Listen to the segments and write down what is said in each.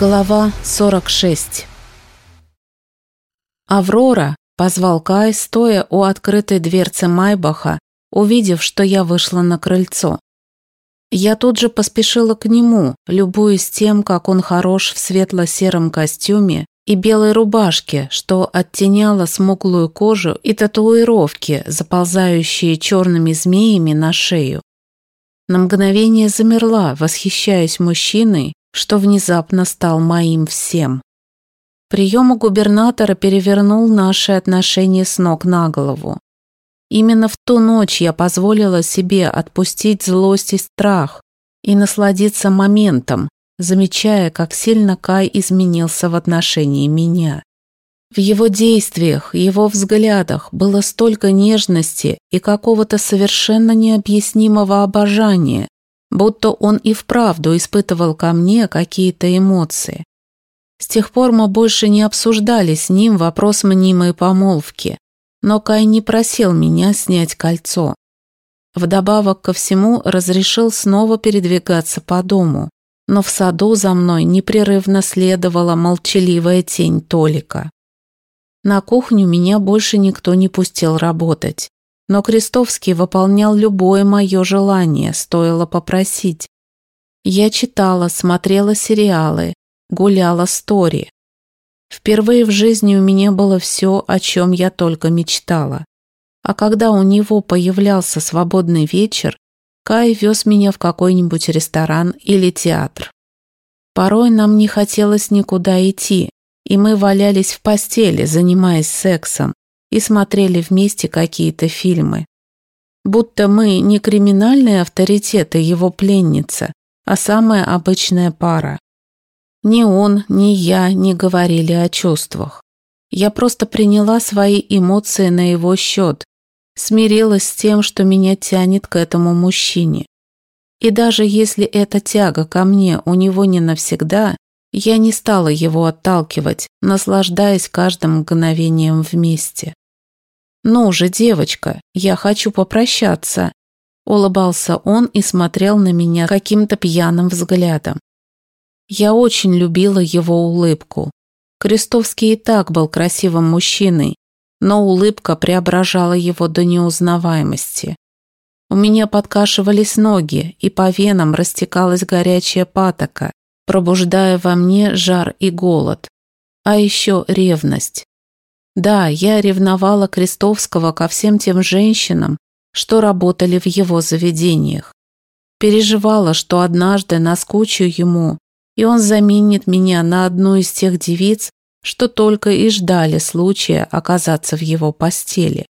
Глава 46 «Аврора!» – позвал Кай, стоя у открытой дверцы Майбаха, увидев, что я вышла на крыльцо. Я тут же поспешила к нему, любуясь тем, как он хорош в светло-сером костюме и белой рубашке, что оттеняло смуглую кожу и татуировки, заползающие черными змеями на шею. На мгновение замерла, восхищаясь мужчиной, что внезапно стал моим всем. Прием у губернатора перевернул наши отношения с ног на голову. Именно в ту ночь я позволила себе отпустить злость и страх и насладиться моментом, замечая, как сильно Кай изменился в отношении меня. В его действиях, его взглядах было столько нежности и какого-то совершенно необъяснимого обожания, будто он и вправду испытывал ко мне какие-то эмоции. С тех пор мы больше не обсуждали с ним вопрос мнимой помолвки, но Кай не просил меня снять кольцо. Вдобавок ко всему разрешил снова передвигаться по дому, но в саду за мной непрерывно следовала молчаливая тень Толика. На кухню меня больше никто не пустил работать но Крестовский выполнял любое мое желание, стоило попросить. Я читала, смотрела сериалы, гуляла с Тори. Впервые в жизни у меня было все, о чем я только мечтала. А когда у него появлялся свободный вечер, Кай вез меня в какой-нибудь ресторан или театр. Порой нам не хотелось никуда идти, и мы валялись в постели, занимаясь сексом, и смотрели вместе какие-то фильмы. Будто мы не криминальные авторитеты его пленница, а самая обычная пара. Ни он, ни я не говорили о чувствах. Я просто приняла свои эмоции на его счет, смирилась с тем, что меня тянет к этому мужчине. И даже если эта тяга ко мне у него не навсегда, я не стала его отталкивать, наслаждаясь каждым мгновением вместе. «Ну же, девочка, я хочу попрощаться», – улыбался он и смотрел на меня каким-то пьяным взглядом. Я очень любила его улыбку. Крестовский и так был красивым мужчиной, но улыбка преображала его до неузнаваемости. У меня подкашивались ноги, и по венам растекалась горячая патока, пробуждая во мне жар и голод. А еще ревность. Да, я ревновала Крестовского ко всем тем женщинам, что работали в его заведениях. Переживала, что однажды наскучу ему, и он заменит меня на одну из тех девиц, что только и ждали случая оказаться в его постели.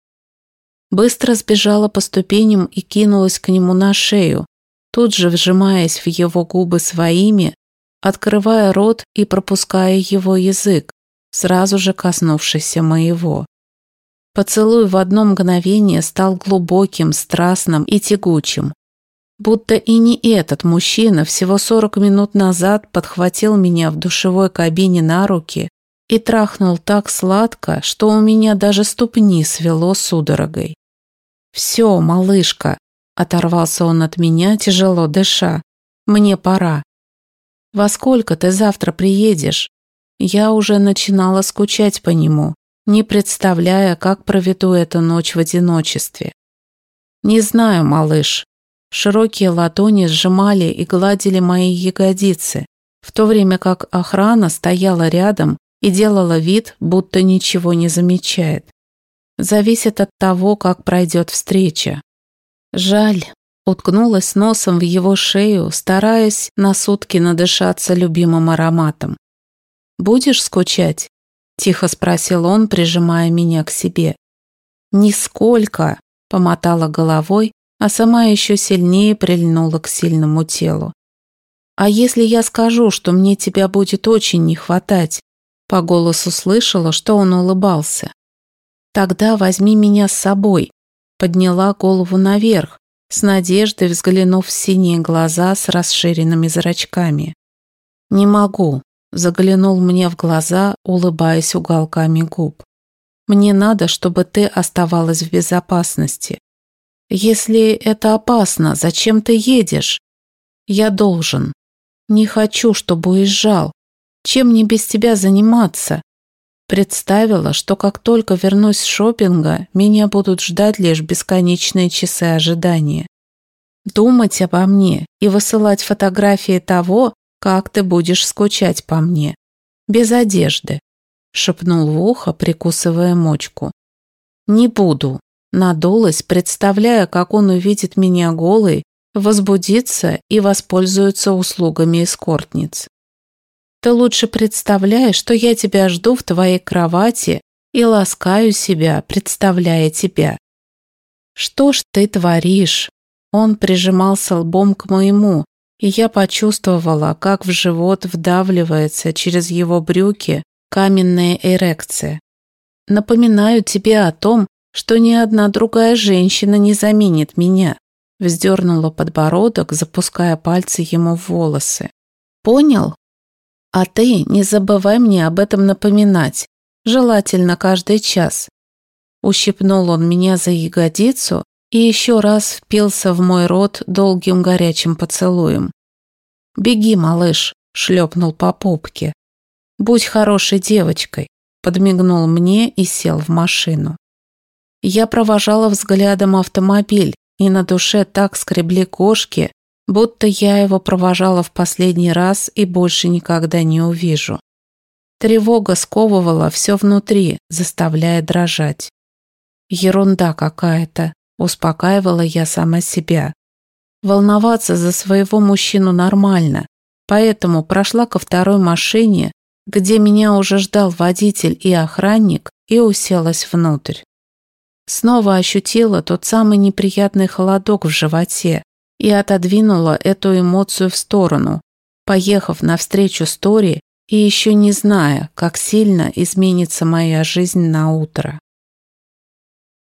Быстро сбежала по ступеням и кинулась к нему на шею, тут же вжимаясь в его губы своими, открывая рот и пропуская его язык, сразу же коснувшийся моего. Поцелуй в одно мгновение стал глубоким, страстным и тягучим. Будто и не этот мужчина всего 40 минут назад подхватил меня в душевой кабине на руки и трахнул так сладко, что у меня даже ступни свело судорогой. «Все, малышка», – оторвался он от меня, тяжело дыша, – «мне пора». «Во сколько ты завтра приедешь?» Я уже начинала скучать по нему, не представляя, как проведу эту ночь в одиночестве. «Не знаю, малыш». Широкие ладони сжимали и гладили мои ягодицы, в то время как охрана стояла рядом и делала вид, будто ничего не замечает. Зависит от того, как пройдет встреча. Жаль, уткнулась носом в его шею, стараясь на сутки надышаться любимым ароматом. «Будешь скучать?» – тихо спросил он, прижимая меня к себе. «Нисколько!» – помотала головой, а сама еще сильнее прильнула к сильному телу. «А если я скажу, что мне тебя будет очень не хватать?» По голосу слышала, что он улыбался. «Тогда возьми меня с собой», подняла голову наверх, с надеждой взглянув в синие глаза с расширенными зрачками. «Не могу», заглянул мне в глаза, улыбаясь уголками губ. «Мне надо, чтобы ты оставалась в безопасности. Если это опасно, зачем ты едешь? Я должен. Не хочу, чтобы уезжал. Чем мне без тебя заниматься? Представила, что как только вернусь с шопинга, меня будут ждать лишь бесконечные часы ожидания. Думать обо мне и высылать фотографии того, как ты будешь скучать по мне. Без одежды, шепнул в ухо, прикусывая мочку. Не буду. Надулась, представляя, как он увидит меня голой, возбудится и воспользуется услугами эскортниц. Ты лучше представляй, что я тебя жду в твоей кровати и ласкаю себя, представляя тебя. Что ж ты творишь? Он прижимался лбом к моему, и я почувствовала, как в живот вдавливается через его брюки каменная эрекция. Напоминаю тебе о том, что ни одна другая женщина не заменит меня. Вздернула подбородок, запуская пальцы ему в волосы. Понял? А ты не забывай мне об этом напоминать, желательно каждый час. Ущипнул он меня за ягодицу и еще раз впился в мой рот долгим горячим поцелуем. «Беги, малыш», — шлепнул по попке. «Будь хорошей девочкой», — подмигнул мне и сел в машину. Я провожала взглядом автомобиль, и на душе так скребли кошки, будто я его провожала в последний раз и больше никогда не увижу. Тревога сковывала все внутри, заставляя дрожать. Ерунда какая-то, успокаивала я сама себя. Волноваться за своего мужчину нормально, поэтому прошла ко второй машине, где меня уже ждал водитель и охранник, и уселась внутрь. Снова ощутила тот самый неприятный холодок в животе и отодвинула эту эмоцию в сторону, поехав навстречу Стори и еще не зная, как сильно изменится моя жизнь на утро.